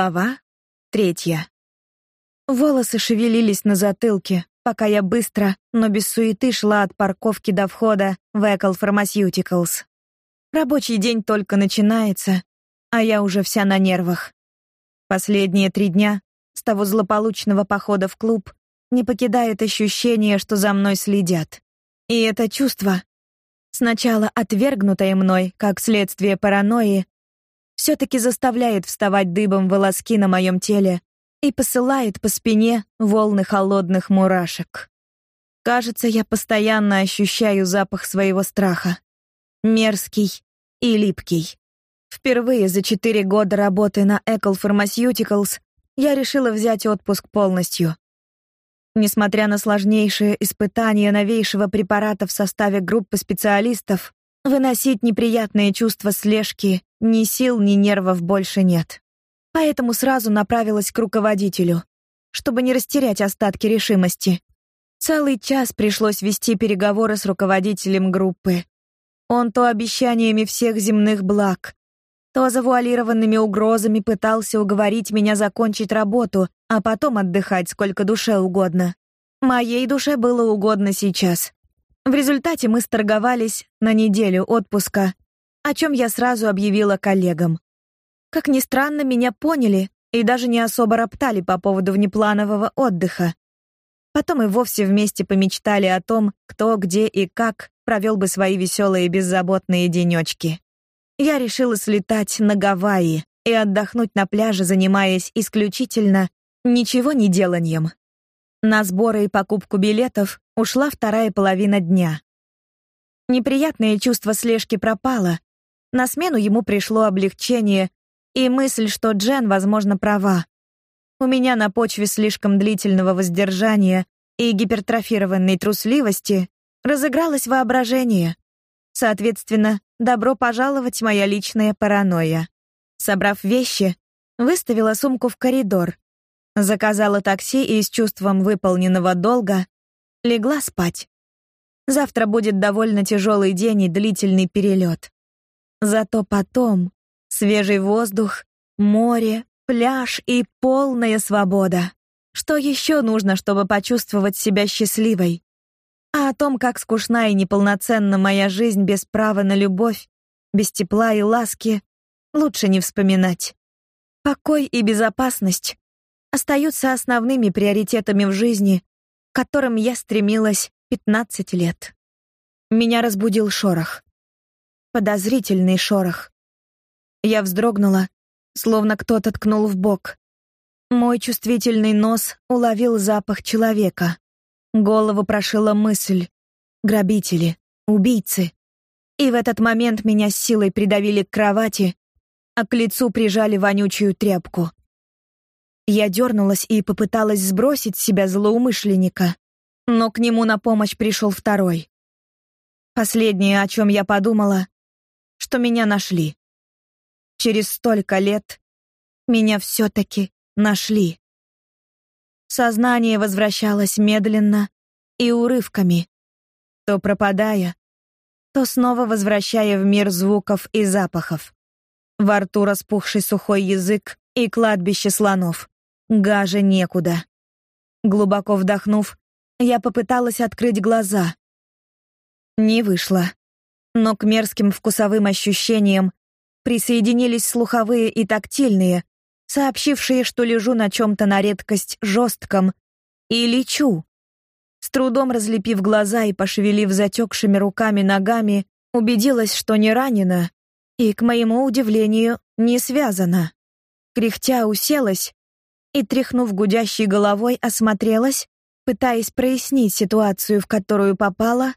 Глава третья. Волосы шевелились на затылке, пока я быстро, но без суеты шла от парковки до входа в Ecal Pharmaceuticals. Рабочий день только начинается, а я уже вся на нервах. Последние три дня с того злополучного похода в клуб не покидает ощущение, что за мной следят. И это чувство, сначала отвергнутое мной как следствие паранойи, все таки заставляет вставать дыбом волоски на моем теле и посылает по спине волны холодных мурашек. Кажется, я постоянно ощущаю запах своего страха. Мерзкий и липкий. Впервые за четыре года работы на Ecal Pharmaceuticals я решила взять отпуск полностью. Несмотря на сложнейшие испытания новейшего препарата в составе группы специалистов, выносить неприятные чувства слежки ни сил, ни нервов больше нет. Поэтому сразу направилась к руководителю, чтобы не растерять остатки решимости. Целый час пришлось вести переговоры с руководителем группы. Он то обещаниями всех земных благ, то завуалированными угрозами пытался уговорить меня закончить работу, а потом отдыхать сколько душе угодно. Моей душе было угодно сейчас. В результате мы сторговались на неделю отпуска, о чем я сразу объявила коллегам. Как ни странно, меня поняли и даже не особо роптали по поводу внепланового отдыха. Потом и вовсе вместе помечтали о том, кто, где и как провел бы свои веселые беззаботные денечки. Я решила слетать на Гавайи и отдохнуть на пляже, занимаясь исключительно ничего не деланием. На сборы и покупку билетов ушла вторая половина дня. Неприятное чувство слежки пропало, на смену ему пришло облегчение и мысль, что Джен, возможно, права. У меня на почве слишком длительного воздержания и гипертрофированной трусливости разыгралось воображение. Соответственно, добро пожаловать моя личная паранойя. Собрав вещи, выставила сумку в коридор, заказала такси и с чувством выполненного долга легла спать. Завтра будет довольно тяжелый день и длительный перелет. Зато потом свежий воздух, море, пляж и полная свобода. Что еще нужно, чтобы почувствовать себя счастливой? А о том, как скучна и неполноценна моя жизнь без права на любовь, без тепла и ласки, лучше не вспоминать. Покой и безопасность остаются основными приоритетами в жизни, к которым я стремилась 15 лет. Меня разбудил шорох подозрительный шорох. Я вздрогнула, словно кто-то ткнул в бок. Мой чувствительный нос уловил запах человека. Голову прошила мысль: грабители, убийцы. И в этот момент меня с силой придавили к кровати, а к лицу прижали вонючую тряпку. Я дернулась и попыталась сбросить с себя злоумышленника, но к нему на помощь пришел второй. Последнее, о чем я подумала, что меня нашли. Через столько лет меня все таки нашли. Сознание возвращалось медленно и урывками, то пропадая, то снова возвращая в мир звуков и запахов. Во рту распухший сухой язык и кладбище слонов. Гаже некуда. Глубоко вдохнув, я попыталась открыть глаза. Не вышло но к мерзким вкусовым ощущениям присоединились слуховые и тактильные, сообщившие, что лежу на чем то на редкость жестком и лечу. С трудом разлепив глаза и пошевелив затекшими руками-ногами, убедилась, что не ранена и, к моему удивлению, не связана. Кряхтя уселась и, тряхнув гудящей головой, осмотрелась, пытаясь прояснить ситуацию, в которую попала,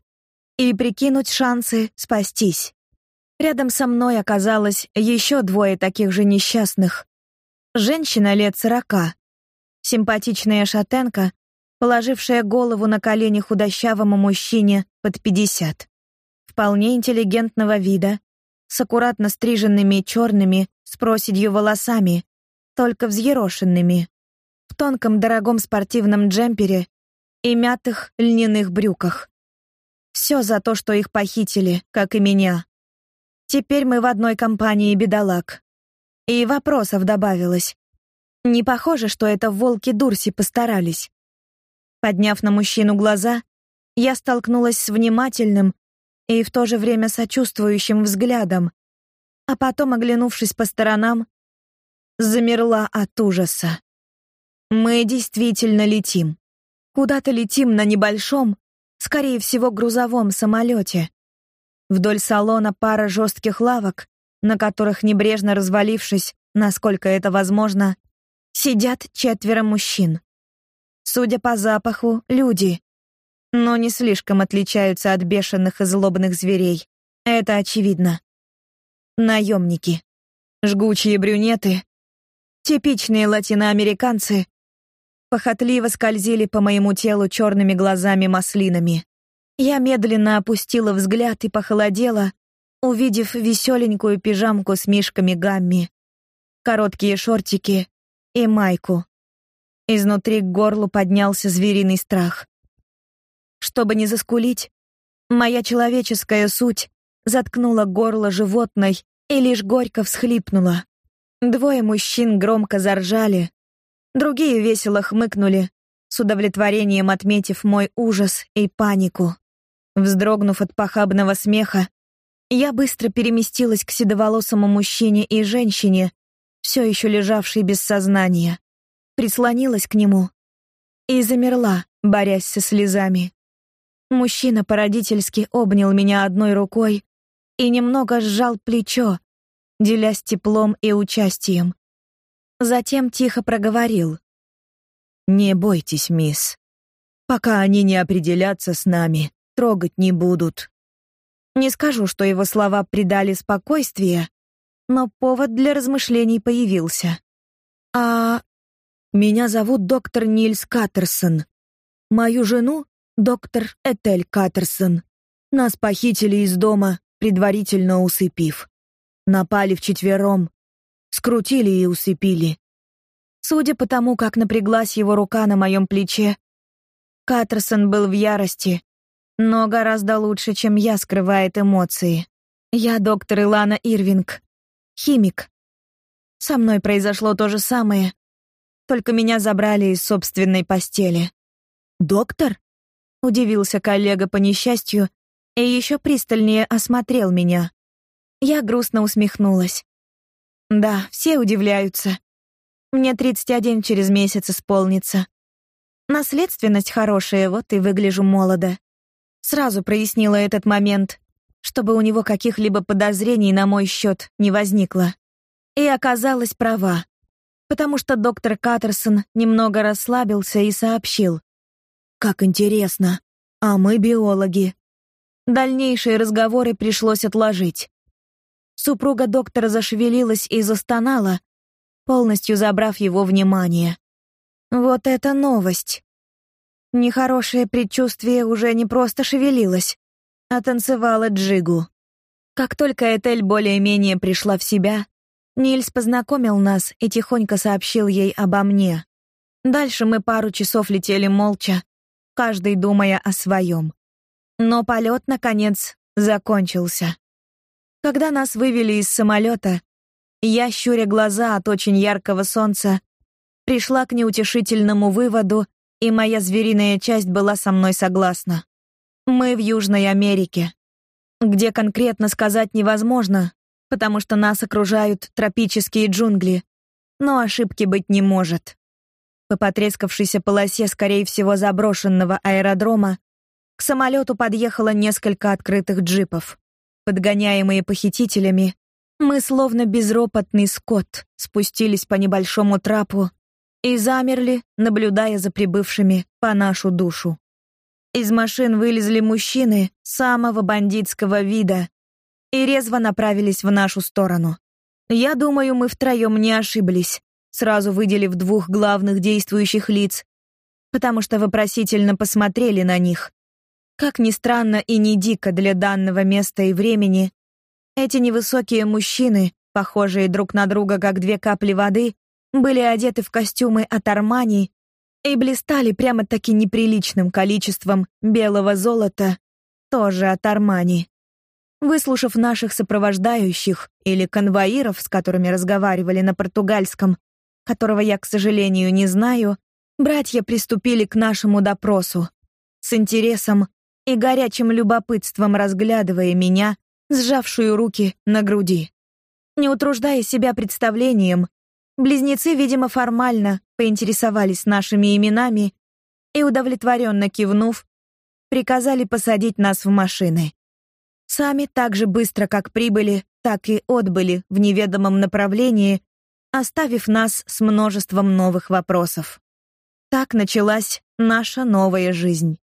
и прикинуть шансы спастись. Рядом со мной оказалось еще двое таких же несчастных. Женщина лет сорока, симпатичная шатенка, положившая голову на колени худощавому мужчине под пятьдесят. Вполне интеллигентного вида, с аккуратно стриженными черными с проседью волосами, только взъерошенными, в тонком дорогом спортивном джемпере и мятых льняных брюках. Все за то, что их похитили, как и меня. Теперь мы в одной компании бедолаг. И вопросов добавилось. Не похоже, что это волки Дурси постарались. Подняв на мужчину глаза, я столкнулась с внимательным и в то же время сочувствующим взглядом, а потом, оглянувшись по сторонам, замерла от ужаса. Мы действительно летим. Куда-то летим на небольшом, скорее всего, грузовом самолете. Вдоль салона пара жестких лавок, на которых небрежно развалившись, насколько это возможно, сидят четверо мужчин. Судя по запаху, люди, но не слишком отличаются от бешеных и злобных зверей. Это очевидно. Наемники, жгучие брюнеты, типичные латиноамериканцы, похотливо скользили по моему телу черными глазами-маслинами. Я медленно опустила взгляд и похолодела, увидев веселенькую пижамку с мишками Гамми, короткие шортики и майку. Изнутри к горлу поднялся звериный страх. Чтобы не заскулить, моя человеческая суть заткнула горло животной и лишь горько всхлипнула. Двое мужчин громко заржали, другие весело хмыкнули, с удовлетворением отметив мой ужас и панику. Вздрогнув от похабного смеха, я быстро переместилась к седоволосому мужчине и женщине, все еще лежавшей без сознания, прислонилась к нему и замерла, борясь со слезами. Мужчина породительски обнял меня одной рукой и немного сжал плечо, делясь теплом и участием. Затем тихо проговорил: "Не бойтесь, мисс. Пока они не определятся с нами, трогать не будут. Не скажу, что его слова придали спокойствие, но повод для размышлений появился. А меня зовут доктор Нильс Каттерсон. Мою жену доктор Этель Каттерсон. Нас похитили из дома, предварительно усыпив. Напали вчетвером, скрутили и усыпили. Судя по тому, как напряглась его рука на моем плече, Каттерсон был в ярости но гораздо лучше, чем я, скрывает эмоции. Я доктор Илана Ирвинг, химик. Со мной произошло то же самое, только меня забрали из собственной постели. Доктор? удивился коллега по несчастью и еще пристальнее осмотрел меня. Я грустно усмехнулась. Да, все удивляются. Мне 31 через месяц исполнится. Наследственность хорошая, вот и выгляжу молодо. Сразу прояснила этот момент, чтобы у него каких-либо подозрений на мой счет не возникло. И оказалась права, потому что доктор Каттерсон немного расслабился и сообщил: "Как интересно. А мы биологи". Дальнейшие разговоры пришлось отложить. Супруга доктора зашевелилась и застонала, полностью забрав его внимание. Вот это новость. Нехорошее предчувствие уже не просто шевелилось, а танцевало джигу. Как только Этель более-менее пришла в себя, Нильс познакомил нас и тихонько сообщил ей обо мне. Дальше мы пару часов летели молча, каждый думая о своем. Но полет наконец закончился. Когда нас вывели из самолета, я, щуря глаза от очень яркого солнца, пришла к неутешительному выводу, и моя звериная часть была со мной согласна. Мы в Южной Америке, где конкретно сказать невозможно, потому что нас окружают тропические джунгли, но ошибки быть не может. По потрескавшейся полосе, скорее всего, заброшенного аэродрома, к самолету подъехало несколько открытых джипов. Подгоняемые похитителями, мы словно безропотный скот спустились по небольшому трапу и замерли, наблюдая за прибывшими по нашу душу. Из машин вылезли мужчины самого бандитского вида и резво направились в нашу сторону. Я думаю, мы втроем не ошиблись, сразу выделив двух главных действующих лиц, потому что вопросительно посмотрели на них. Как ни странно и не дико для данного места и времени, эти невысокие мужчины, похожие друг на друга как две капли воды, были одеты в костюмы от Armani и блистали прямо-таки неприличным количеством белого золота, тоже от Armani. Выслушав наших сопровождающих или конвоиров, с которыми разговаривали на португальском, которого я, к сожалению, не знаю, братья приступили к нашему допросу с интересом и горячим любопытством разглядывая меня, сжавшую руки на груди. Не утруждая себя представлением, близнецы, видимо, формально поинтересовались нашими именами и удовлетворенно кивнув, приказали посадить нас в машины. Сами так же быстро, как прибыли, так и отбыли в неведомом направлении, оставив нас с множеством новых вопросов. Так началась наша новая жизнь.